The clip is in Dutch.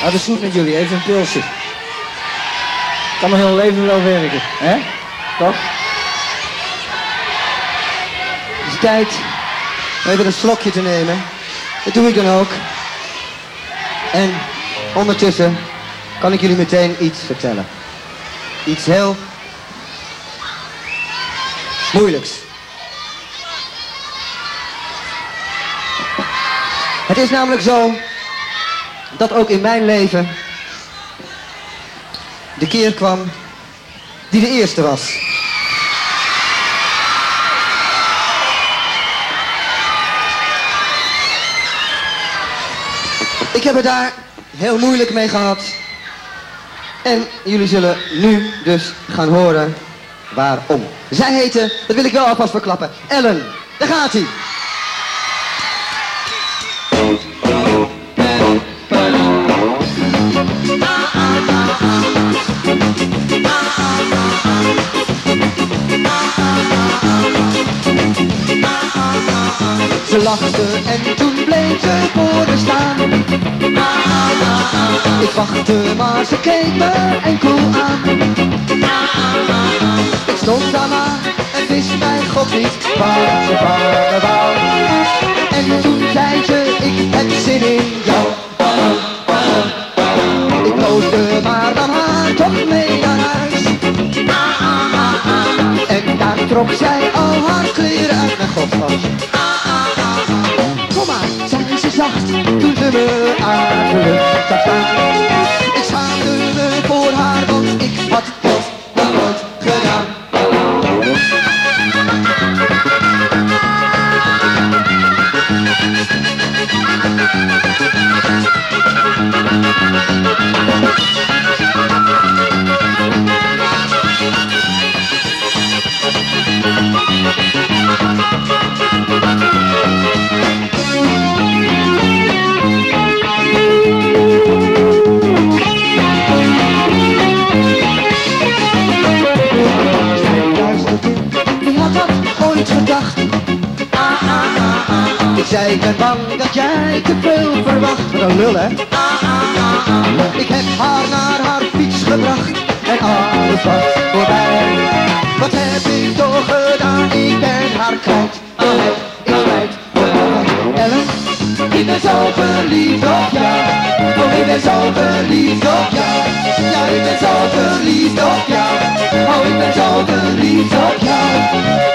Ah, dat is goed met jullie, even een pilsje. Kan nog heel leven wel werken, hè? Toch? Het is tijd om even een slokje te nemen. Dat doe ik dan ook. En ondertussen kan ik jullie meteen iets vertellen. Iets heel moeilijks. Het is namelijk zo dat ook in mijn leven de keer kwam die de eerste was. Ik heb het daar heel moeilijk mee gehad. En jullie zullen nu dus gaan horen waarom. Zij heette, dat wil ik wel alvast verklappen, Ellen. Daar gaat hij. Ze lachte en toen bleef ze voor me staan. Ik wachtte, maar ze keek me enkel aan. Ik stond daar maar en wist bij God niet waar ze me wou. En toen zei ze, ik heb zin in jou. Ik bloosde, maar nam haar toch mee naar huis. En daar trok zij al haar kleren uit mijn god. Toen Ik zei, ik ben bang dat jij te veel verwacht. Wat een lul, hè? Ik heb haar naar haar fiets gebracht en alles was voorbij. Wat heb ik toch gedaan? Ik ben haar kwijt. Ik Ellen, ik ben zo verliefd op jou. Oh, ik ben zo verliefd op jou. Ja, ik ben zo verliefd op jou. Oh, ik ben zo verliefd op jou.